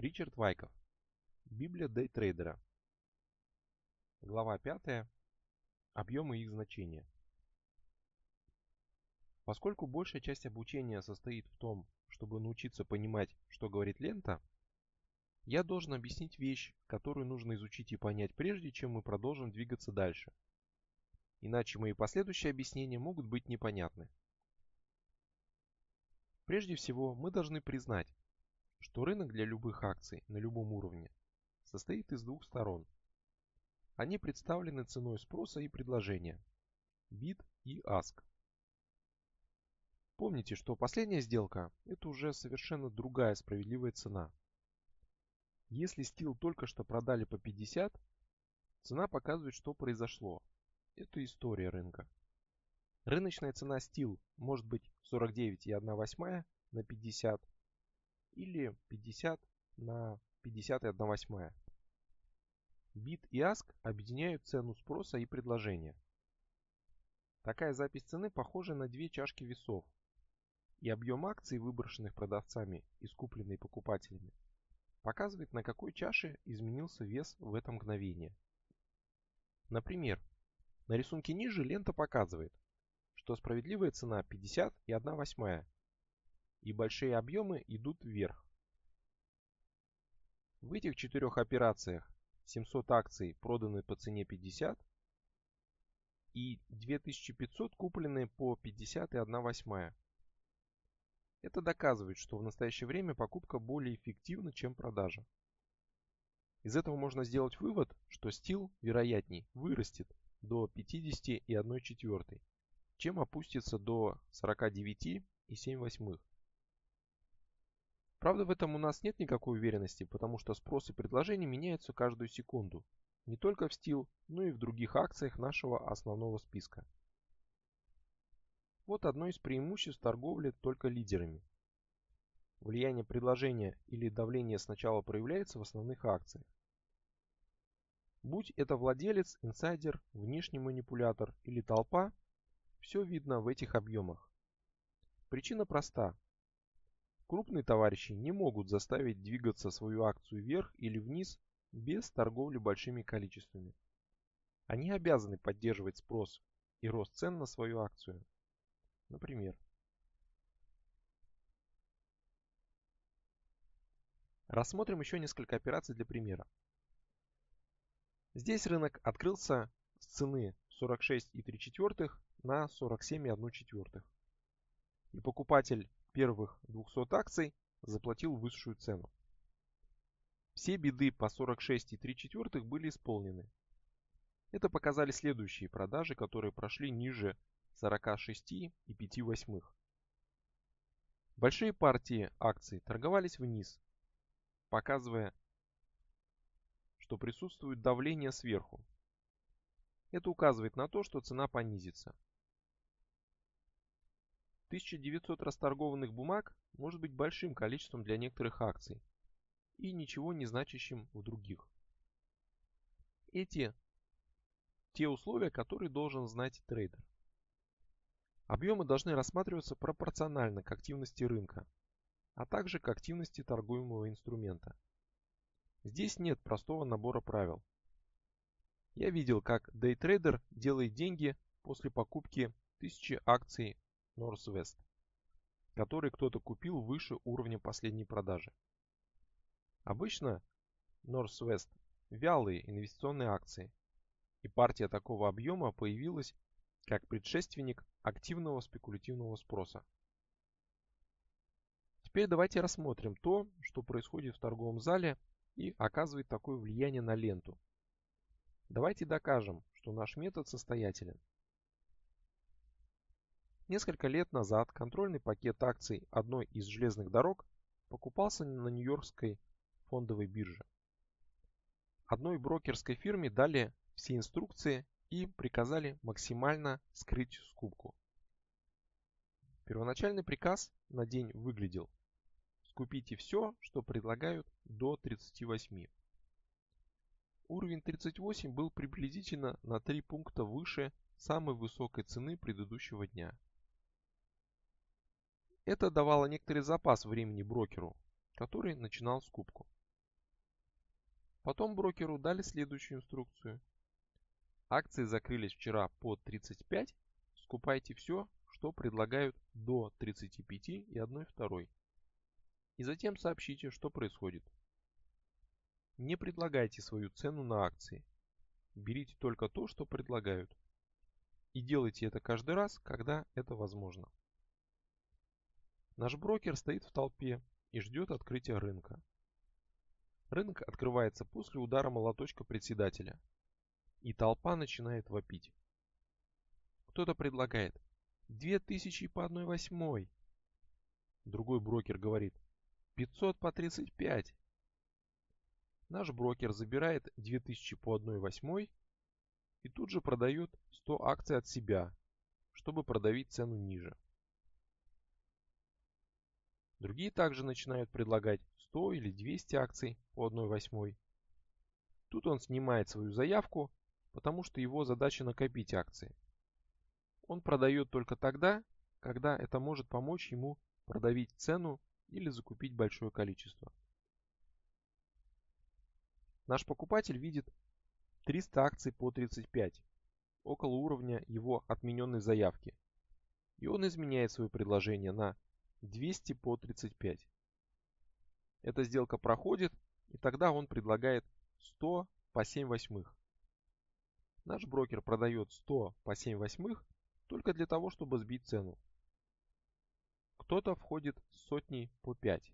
Ричард Вайков. Библия дейтрейдера. Глава 5. Объемы и их значения. Поскольку большая часть обучения состоит в том, чтобы научиться понимать, что говорит лента, я должен объяснить вещь, которую нужно изучить и понять прежде, чем мы продолжим двигаться дальше. Иначе мои последующие объяснения могут быть непонятны. Прежде всего, мы должны признать, что рынок для любых акций на любом уровне состоит из двух сторон. Они представлены ценой спроса и предложения – bid и ask. Помните, что последняя сделка – это уже совершенно другая справедливая цена. Если стил только что продали по 50, цена показывает, что произошло. Это история рынка. Рыночная цена стил может быть 49,1 на 50 или 50 на 50,1. Бит и аск объединяют цену спроса и предложения. Такая запись цены похожа на две чашки весов, и объем акций, выброшенных продавцами и скупленный покупателями, показывает, на какой чаше изменился вес в это мгновение. Например, на рисунке ниже лента показывает, что справедливая цена 50 и 1 восьмая, и большие объемы идут вверх. В этих четырех операциях 700 акций проданы по цене 50 и 2500 куплены по 50 и 1 восьмая. Это доказывает, что в настоящее время покупка более эффективна, чем продажа. Из этого можно сделать вывод, что стил, вероятней, вырастет до 50 и 1 четвертой, чем опустится до 49 и 7 восьмых. Правда, в этом у нас нет никакой уверенности, потому что спрос и предложение меняются каждую секунду. Не только в стил, но и в других акциях нашего основного списка. Вот одно из преимуществ торговли только лидерами. Влияние предложения или давления сначала проявляется в основных акциях. Будь это владелец, инсайдер, внешний манипулятор или толпа, все видно в этих объемах. Причина проста. Крупные товарищи не могут заставить двигаться свою акцию вверх или вниз без торговли большими количествами. Они обязаны поддерживать спрос и рост цен на свою акцию. Например, рассмотрим еще несколько операций для примера. Здесь рынок открылся с цены 46,3 на 47,1 и покупатель первых 200 акций заплатил высшую цену. Все беды по 46,3 были исполнены. Это показали следующие продажи, которые прошли ниже 46,5 восьмых. Большие партии акций торговались вниз, показывая, что присутствует давление сверху. Это указывает на то, что цена понизится. 1900 расторгованных бумаг может быть большим количеством для некоторых акций и ничего не значащим в других. Это те условия, которые должен знать трейдер. Объемы должны рассматриваться пропорционально к активности рынка, а также к активности торгуемого инструмента. Здесь нет простого набора правил. Я видел, как дейтрейдер делает деньги после покупки 1000 акций Northwest, который кто-то купил выше уровня последней продажи. Обычно Northwest вялые инвестиционные акции, и партия такого объема появилась как предшественник активного спекулятивного спроса. Теперь давайте рассмотрим то, что происходит в торговом зале и оказывает такое влияние на ленту. Давайте докажем, что наш метод состоятелен. Несколько лет назад контрольный пакет акций одной из железных дорог покупался на Нью-Йоркской фондовой бирже. Одной брокерской фирме дали все инструкции и приказали максимально скрыть скупку. Первоначальный приказ на день выглядел «Скупите все, что предлагают до 38». Уровень 38 был приблизительно на 3 пункта выше самой высокой цены предыдущего дня. Это давало некоторый запас времени брокеру, который начинал скупку. Потом брокеру дали следующую инструкцию. Акции закрылись вчера по 35, скупайте все, что предлагают до 35 и 1 второй. И затем сообщите, что происходит. Не предлагайте свою цену на акции. Берите только то, что предлагают. И делайте это каждый раз, когда это возможно. Наш брокер стоит в толпе и ждет открытия рынка. Рынок открывается после удара молоточка председателя. И толпа начинает вопить. Кто-то предлагает 2000 по 1 восьмой. Другой брокер говорит 500 по 35. Наш брокер забирает 2000 по 1 восьмой и тут же продает 100 акций от себя, чтобы продавить цену ниже. Другие также начинают предлагать 100 или 200 акций по 1 восьмой. Тут он снимает свою заявку, потому что его задача накопить акции. Он продает только тогда, когда это может помочь ему продавить цену или закупить большое количество. Наш покупатель видит 300 акций по 35, около уровня его отмененной заявки. И он изменяет свое предложение на 200 по 35. Эта сделка проходит, и тогда он предлагает 100 по 7 восьмых. Наш брокер продает 100 по 7 восьмых только для того, чтобы сбить цену. Кто-то входит с сотней по 5.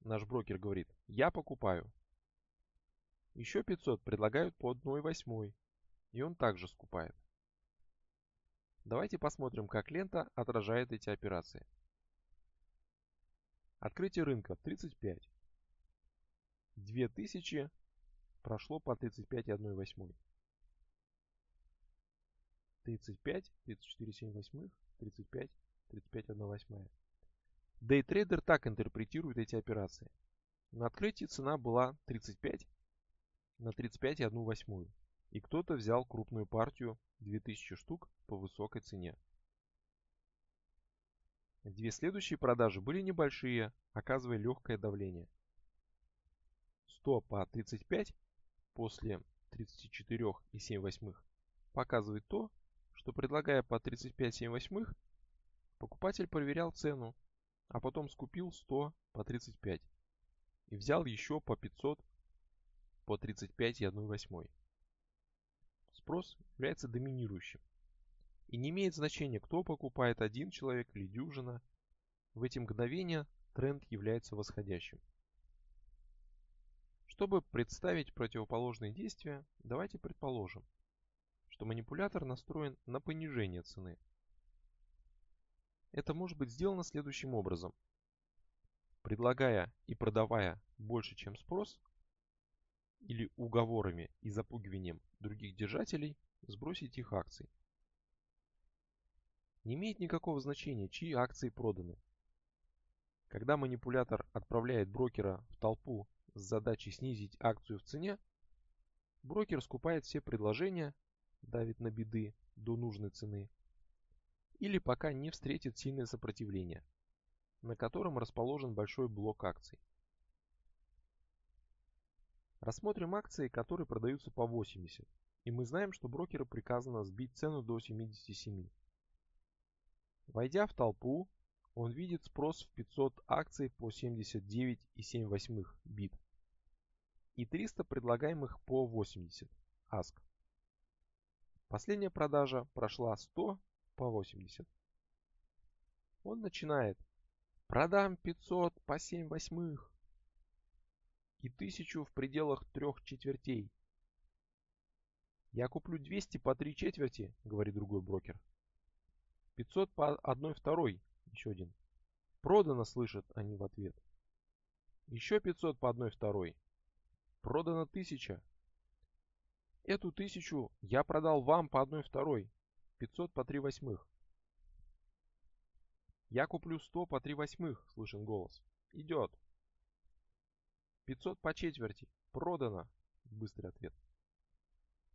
Наш брокер говорит, я покупаю. Еще 500 предлагают по 1 восьмой, и он также скупает. Давайте посмотрим, как лента отражает эти операции. Открытие рынка 35. 2000 прошло по 35 и 1 восьмой. 35, 34, 7 восьмых, 35, 35, 1 восьмая. Дейтрейдер так интерпретирует эти операции. На открытии цена была 35 на 35 и 1 восьмую. И кто-то взял крупную партию 2000 штук по высокой цене. Две следующие продажи были небольшие, оказывая легкое давление. 100 по 35 после 34 и 7 восьмых показывает то, что предлагая по 35 7 восьмых, покупатель проверял цену, а потом скупил 100 по 35 и взял еще по 500 по 35 и 1 восьмой. Спрос является доминирующим. И не имеет значения, кто покупает один человек или дюжина. В эти мгновения тренд является восходящим. Чтобы представить противоположные действия, давайте предположим, что манипулятор настроен на понижение цены. Это может быть сделано следующим образом. Предлагая и продавая больше, чем спрос, или уговорами и запугиванием других держателей, сбросить их акции. Не имеет никакого значения, чьи акции проданы. Когда манипулятор отправляет брокера в толпу с задачей снизить акцию в цене, брокер скупает все предложения, давит на беды до нужной цены, или пока не встретит сильное сопротивление, на котором расположен большой блок акций. Рассмотрим акции, которые продаются по 80, и мы знаем, что брокеру приказано сбить цену до 77. Войдя в толпу, он видит спрос в 500 акций по 79,7 бит и 300 предлагаемых по 80 аск. Последняя продажа прошла 100 по 80. Он начинает «Продам 500 по 7 восьмых» и 1000 в пределах трех четвертей. «Я куплю 200 по 3 четверти», — говорит другой брокер. 500 по одной второй. Еще один. Продано, слышат они в ответ. Еще 500 по одной второй. Продано 1000. Эту 1000 я продал вам по одной второй. 500 по 3 восьмых. Я куплю 100 по 3 восьмых, слышен голос. Идет. 500 по четверти. Продано. Быстрый ответ.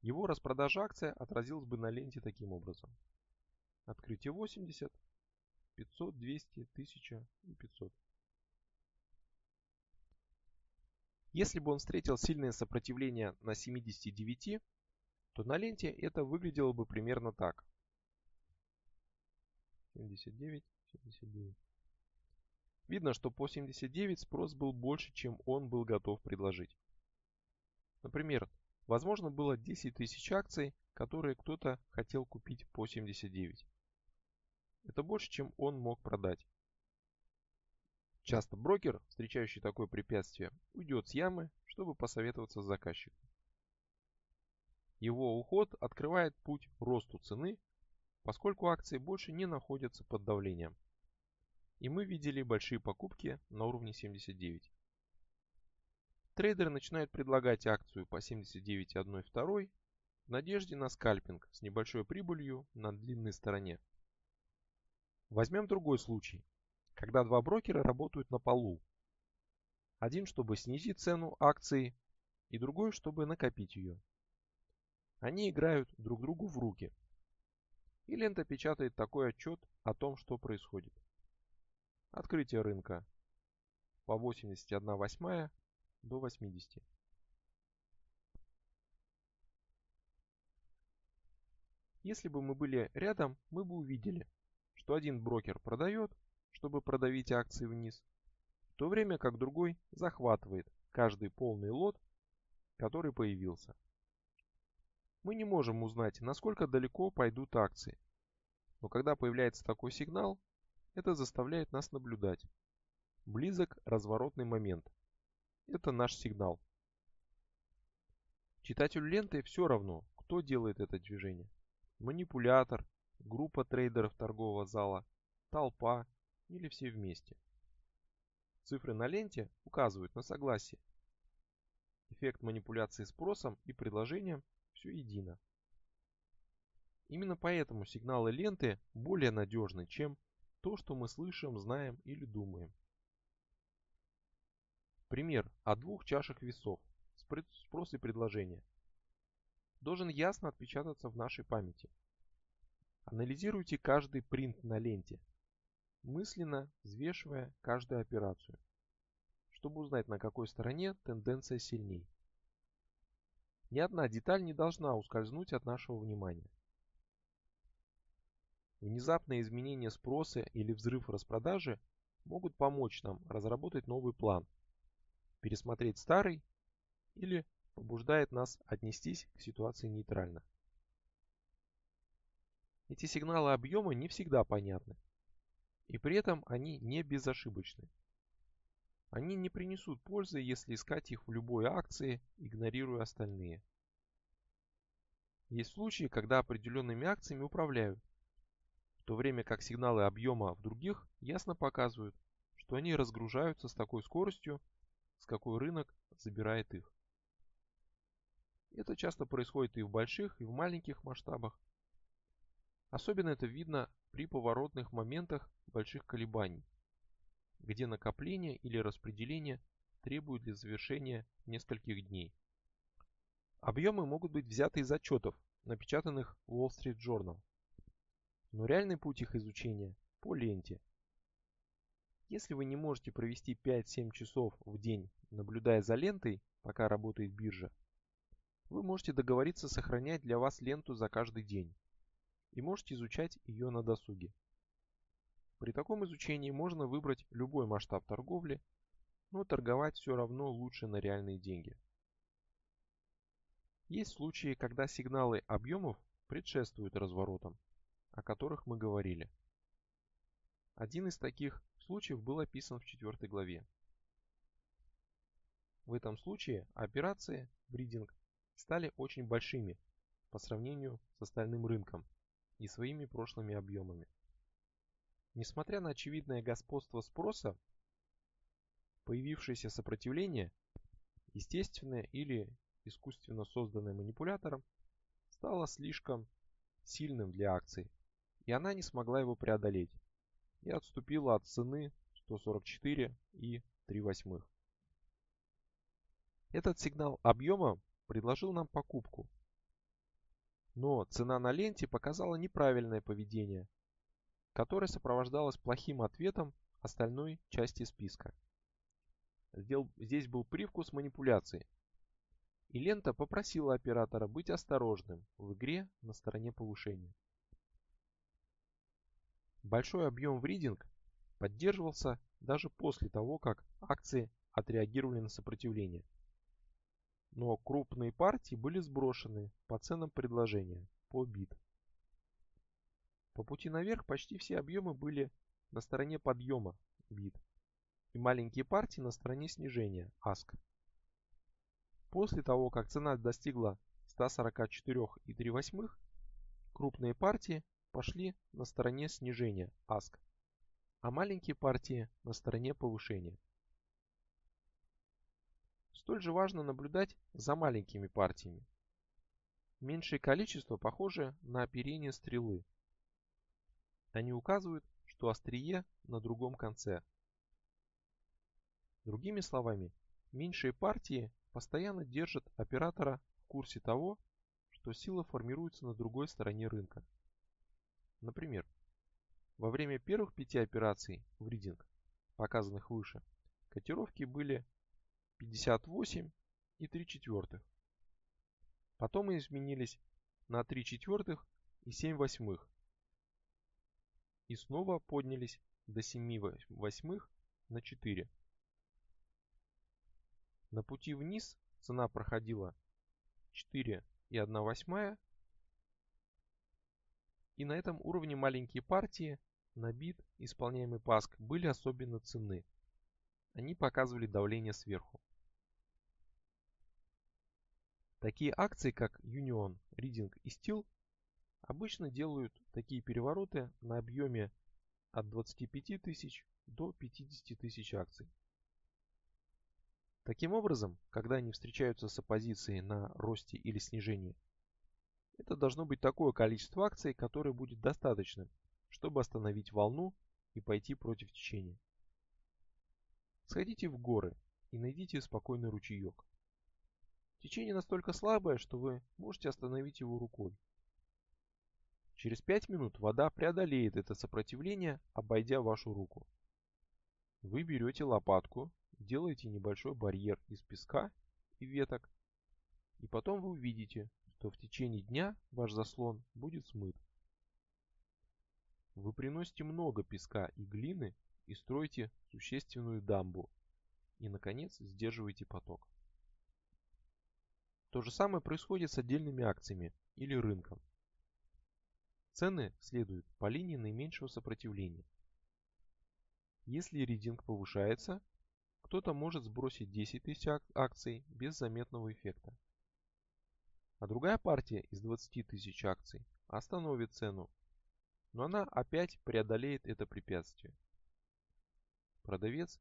Его распродажа акция отразилась бы на ленте таким образом. Открытие 80, 500, 200, 1000 и 500. Если бы он встретил сильное сопротивление на 79, то на ленте это выглядело бы примерно так. 79, 79. Видно, что по 79 спрос был больше, чем он был готов предложить. Например, возможно было 10 тысяч акций, которые кто-то хотел купить по 79. Это больше, чем он мог продать. Часто брокер, встречающий такое препятствие, уйдет с ямы, чтобы посоветоваться с заказчиком. Его уход открывает путь росту цены, поскольку акции больше не находятся под давлением. И мы видели большие покупки на уровне 79. Трейдеры начинают предлагать акцию по 79.1.2 в надежде на скальпинг с небольшой прибылью на длинной стороне. Возьмем другой случай, когда два брокера работают на полу. Один, чтобы снизить цену акции, и другой, чтобы накопить ее. Они играют друг другу в руки. И лента печатает такой отчет о том, что происходит. Открытие рынка по 81 восьмая до 80. Если бы мы были рядом, мы бы увидели, что один брокер продает, чтобы продавить акции вниз, в то время как другой захватывает каждый полный лот, который появился. Мы не можем узнать, насколько далеко пойдут акции, но когда появляется такой сигнал, это заставляет нас наблюдать. Близок разворотный момент. Это наш сигнал. Читателю ленты все равно, кто делает это движение. Манипулятор, группа трейдеров торгового зала, толпа или все вместе. Цифры на ленте указывают на согласие. Эффект манипуляции спросом и предложением все едино. Именно поэтому сигналы ленты более надежны, чем то, что мы слышим, знаем или думаем. Пример о двух чашах весов. Спрос и предложение. Должен ясно отпечататься в нашей памяти. Анализируйте каждый принт на ленте, мысленно взвешивая каждую операцию, чтобы узнать, на какой стороне тенденция сильней. Ни одна деталь не должна ускользнуть от нашего внимания. Внезапные изменения спроса или взрыв распродажи могут помочь нам разработать новый план, пересмотреть старый или побуждает нас отнестись к ситуации нейтрально. Эти сигналы объема не всегда понятны, и при этом они не безошибочны. Они не принесут пользы, если искать их в любой акции, игнорируя остальные. Есть случаи, когда определенными акциями управляют, в то время как сигналы объема в других ясно показывают, что они разгружаются с такой скоростью, с какой рынок забирает их. Это часто происходит и в больших, и в маленьких масштабах. Особенно это видно при поворотных моментах больших колебаний где накопление или распределение требуют для завершения нескольких дней. Объемы могут быть взяты из отчетов, напечатанных в Wall Street Journal. Но реальный путь их изучения по ленте. Если вы не можете провести 5-7 часов в день, наблюдая за лентой, пока работает биржа, вы можете договориться сохранять для вас ленту за каждый день и можете изучать ее на досуге. При таком изучении можно выбрать любой масштаб торговли, но торговать все равно лучше на реальные деньги. Есть случаи, когда сигналы объемов предшествуют разворотам, о которых мы говорили. Один из таких случаев был описан в четвертой главе. В этом случае операции в ридинг стали очень большими по сравнению с остальным рынком и своими прошлыми объемами. Несмотря на очевидное господство спроса, появившееся сопротивление, естественное или искусственно созданное манипулятором, стало слишком сильным для акции, и она не смогла его преодолеть и отступила от цены 144 и 3 восьмых. Этот сигнал объема предложил нам покупку, но цена на ленте показала неправильное поведение которое сопровождалось плохим ответом остальной части списка. здесь был привкус манипуляции. И лента попросила оператора быть осторожным в игре на стороне повышения. Большой объем в ридинг поддерживался даже после того, как акции отреагировали на сопротивление. Но крупные партии были сброшены по ценам предложения, по бит. По пути наверх почти все объемы были на стороне подъема, бит, и маленькие партии на стороне снижения, аск. После того, как цена достигла 144,3, крупные партии пошли на стороне снижения, аск, а маленькие партии на стороне повышения. Столь же важно наблюдать за маленькими партиями. Меньшее количество похоже на оперение стрелы. Они указывают, что острие на другом конце. Другими словами, меньшие партии постоянно держат оператора в курсе того, что сила формируется на другой стороне рынка. Например, во время первых пяти операций в ридинг, показанных выше, котировки были 58 и 3 четвертых. Потом изменились на 3 четвертых и 7 восьмых и снова поднялись до 7 восьмых на 4. На пути вниз цена проходила 4 и 1 восьмая. И на этом уровне маленькие партии на бит, исполняемый паск, были особенно ценны. Они показывали давление сверху. Такие акции, как Union, Reading и Steel, обычно делают такие перевороты на объеме от 25 тысяч до 50 тысяч акций. Таким образом, когда они встречаются с оппозицией на росте или снижении, это должно быть такое количество акций, которое будет достаточным, чтобы остановить волну и пойти против течения. Сходите в горы и найдите спокойный ручеек. Течение настолько слабое, что вы можете остановить его рукой. Через 5 минут вода преодолеет это сопротивление, обойдя вашу руку. Вы берете лопатку, делаете небольшой барьер из песка и веток, и потом вы увидите, что в течение дня ваш заслон будет смыт. Вы приносите много песка и глины и строите существенную дамбу, и, наконец, сдерживаете поток. То же самое происходит с отдельными акциями или рынком. Цены следуют по линии наименьшего сопротивления. Если ридинг повышается, кто-то может сбросить 10 тысяч акций без заметного эффекта. А другая партия из 20 тысяч акций остановит цену, но она опять преодолеет это препятствие. Продавец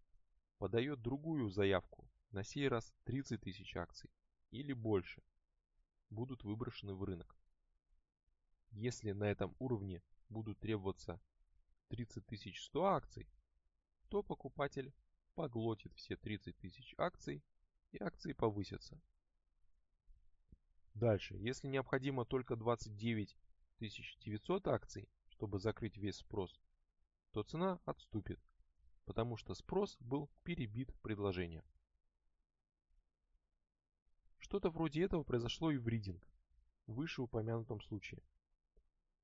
подает другую заявку, на сей раз 30 тысяч акций или больше, будут выброшены в рынок. Если на этом уровне будут требоваться 30 100 акций, то покупатель поглотит все 30 тысяч акций и акции повысятся. Дальше, если необходимо только 29 900 акций, чтобы закрыть весь спрос, то цена отступит, потому что спрос был перебит предложением. Что-то вроде этого произошло и в ридинг, в вышеупомянутом случае.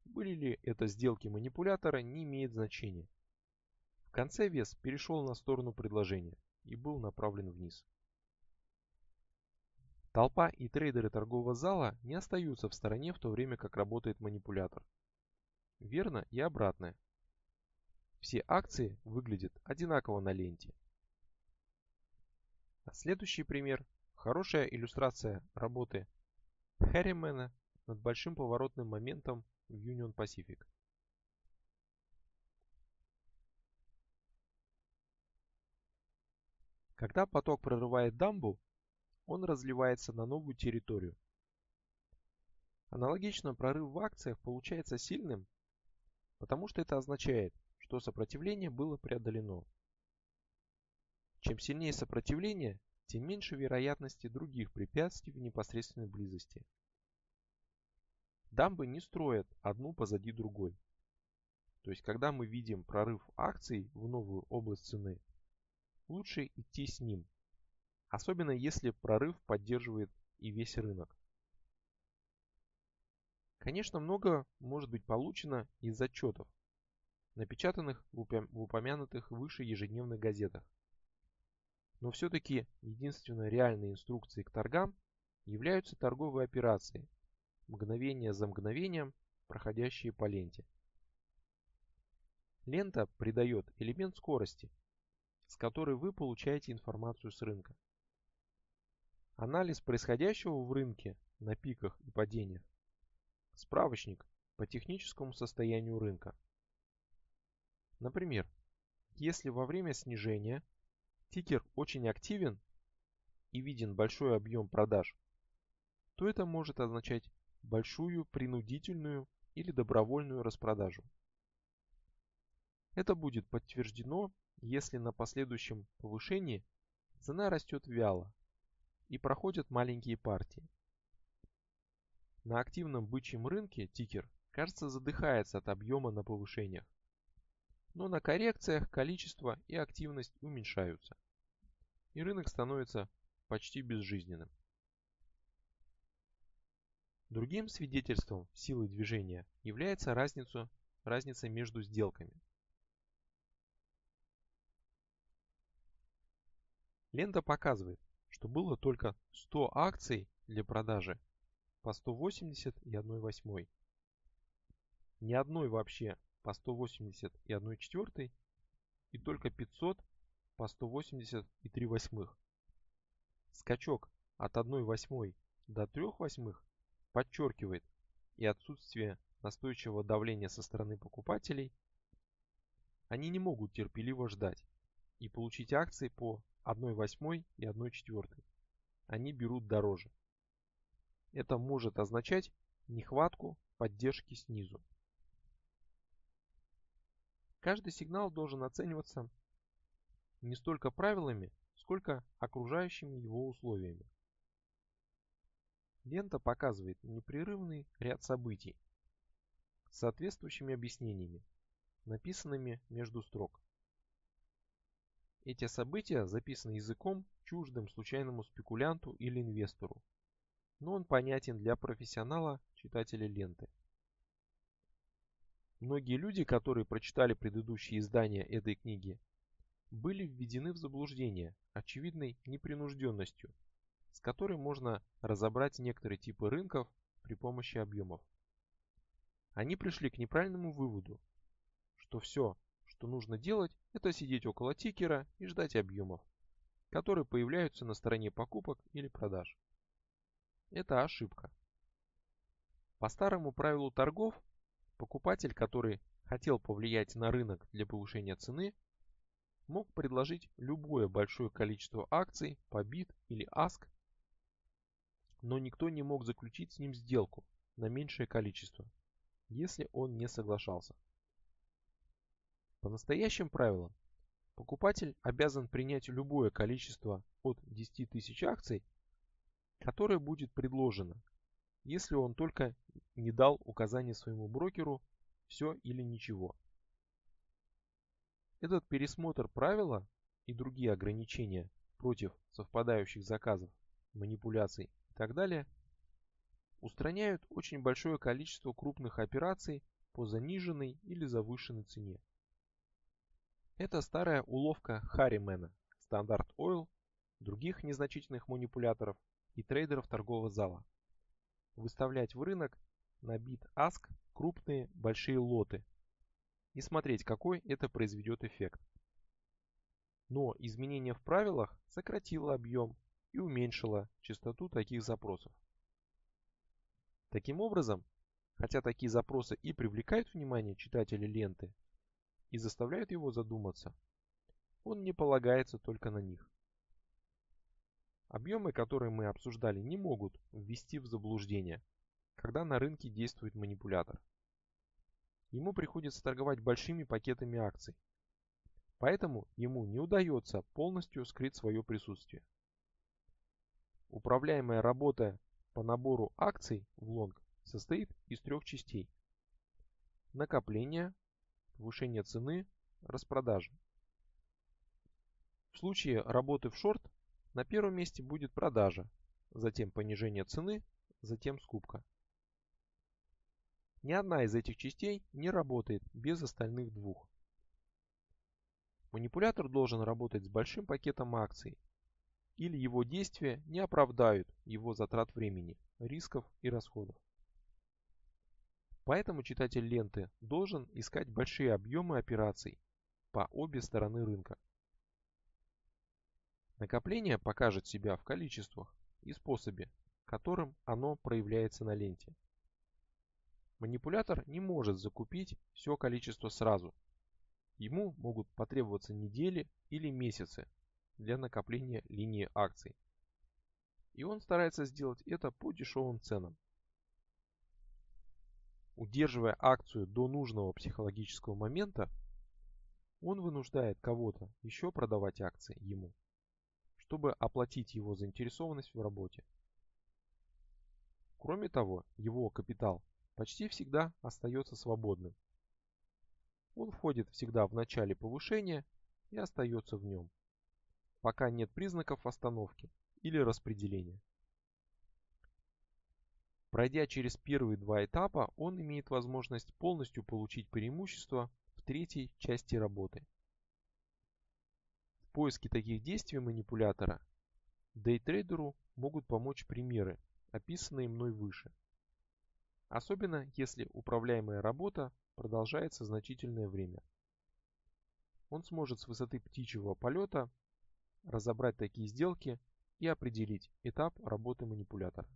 Были ли это сделки манипулятора, не имеет значения. В конце вес перешел на сторону предложения и был направлен вниз. Толпа и трейдеры торгового зала не остаются в стороне в то время, как работает манипулятор. Верно и обратное. Все акции выглядят одинаково на ленте. А следующий пример – хорошая иллюстрация работы Хэрримена над большим поворотным моментом в Union Pacific. Когда поток прорывает дамбу, он разливается на новую территорию. Аналогично прорыв в акциях получается сильным, потому что это означает, что сопротивление было преодолено. Чем сильнее сопротивление, тем меньше вероятности других препятствий в непосредственной близости. Дамбы не строят одну позади другой. То есть, когда мы видим прорыв акций в новую область цены, лучше идти с ним, особенно если прорыв поддерживает и весь рынок. Конечно, много может быть получено из отчетов, напечатанных в упомянутых выше ежедневных газетах. Но все-таки единственной реальной инструкцией к торгам являются торговые операции, мгновение за мгновением проходящие по ленте. Лента придает элемент скорости, с которой вы получаете информацию с рынка. Анализ происходящего в рынке на пиках и падениях. Справочник по техническому состоянию рынка. Например, если во время снижения тикер очень активен и виден большой объем продаж, то это может означать большую принудительную или добровольную распродажу. Это будет подтверждено, если на последующем повышении цена растет вяло и проходят маленькие партии. На активном бычьем рынке тикер, кажется, задыхается от объема на повышениях. Но на коррекциях количество и активность уменьшаются. И рынок становится почти безжизненным. Другим свидетельством силы движения является разницу, разница между сделками. Лента показывает, что было только 100 акций для продажи по 180 и 1 восьмой. Ни одной вообще по 180 и 1 четвертой и только 500 по 180 и 3 восьмых. Скачок от 1 восьмой до 3 восьмых подчеркивает и отсутствие настойчивого давления со стороны покупателей. Они не могут терпеливо ждать и получить акции по 1 восьмой и 1 четвертой. Они берут дороже. Это может означать нехватку поддержки снизу. Каждый сигнал должен оцениваться не столько правилами, сколько окружающими его условиями. Лента показывает непрерывный ряд событий с соответствующими объяснениями, написанными между строк. Эти события записаны языком, чуждым случайному спекулянту или инвестору, но он понятен для профессионала, читателя ленты. Многие люди, которые прочитали предыдущие издания этой книги, были введены в заблуждение очевидной непринужденностью, с которой можно разобрать некоторые типы рынков при помощи объемов. Они пришли к неправильному выводу, что все, что нужно делать, это сидеть около тикера и ждать объемов, которые появляются на стороне покупок или продаж. Это ошибка. По старому правилу торгов, покупатель, который хотел повлиять на рынок для повышения цены, мог предложить любое большое количество акций по бит или аск, но никто не мог заключить с ним сделку на меньшее количество, если он не соглашался. По настоящим правилам, покупатель обязан принять любое количество от 10 тысяч акций, которое будет предложено, если он только не дал указание своему брокеру «все или ничего». Этот пересмотр правила и другие ограничения против совпадающих заказов, манипуляций и так далее устраняют очень большое количество крупных операций по заниженной или завышенной цене. Это старая уловка Харримена, Стандарт Ойл, других незначительных манипуляторов и трейдеров торгового зала. Выставлять в рынок на bid ask крупные большие лоты и смотреть, какой это произведет эффект. Но изменение в правилах сократило объем и уменьшило частоту таких запросов. Таким образом, хотя такие запросы и привлекают внимание читателя ленты, и заставляют его задуматься, он не полагается только на них. Объемы, которые мы обсуждали, не могут ввести в заблуждение, когда на рынке действует манипулятор. Ему приходится торговать большими пакетами акций, поэтому ему не удается полностью скрыть свое присутствие. Управляемая работа по набору акций в лонг состоит из трех частей. Накопление, повышение цены, распродажи. В случае работы в шорт на первом месте будет продажа, затем понижение цены, затем скупка. Ни одна из этих частей не работает без остальных двух. Манипулятор должен работать с большим пакетом акций, или его действия не оправдают его затрат времени, рисков и расходов. Поэтому читатель ленты должен искать большие объемы операций по обе стороны рынка. Накопление покажет себя в количествах и способе, которым оно проявляется на ленте. Манипулятор не может закупить все количество сразу. Ему могут потребоваться недели или месяцы для накопления линии акций. И он старается сделать это по дешевым ценам. Удерживая акцию до нужного психологического момента, он вынуждает кого-то еще продавать акции ему чтобы оплатить его заинтересованность в работе. Кроме того, его капитал почти всегда остается свободным. Он входит всегда в начале повышения и остается в нем, пока нет признаков остановки или распределения. Пройдя через первые два этапа, он имеет возможность полностью получить преимущество в третьей части работы – поиске таких действий манипулятора дейтрейдеру могут помочь примеры, описанные мной выше. Особенно если управляемая работа продолжается значительное время. Он сможет с высоты птичьего полета разобрать такие сделки и определить этап работы манипулятора.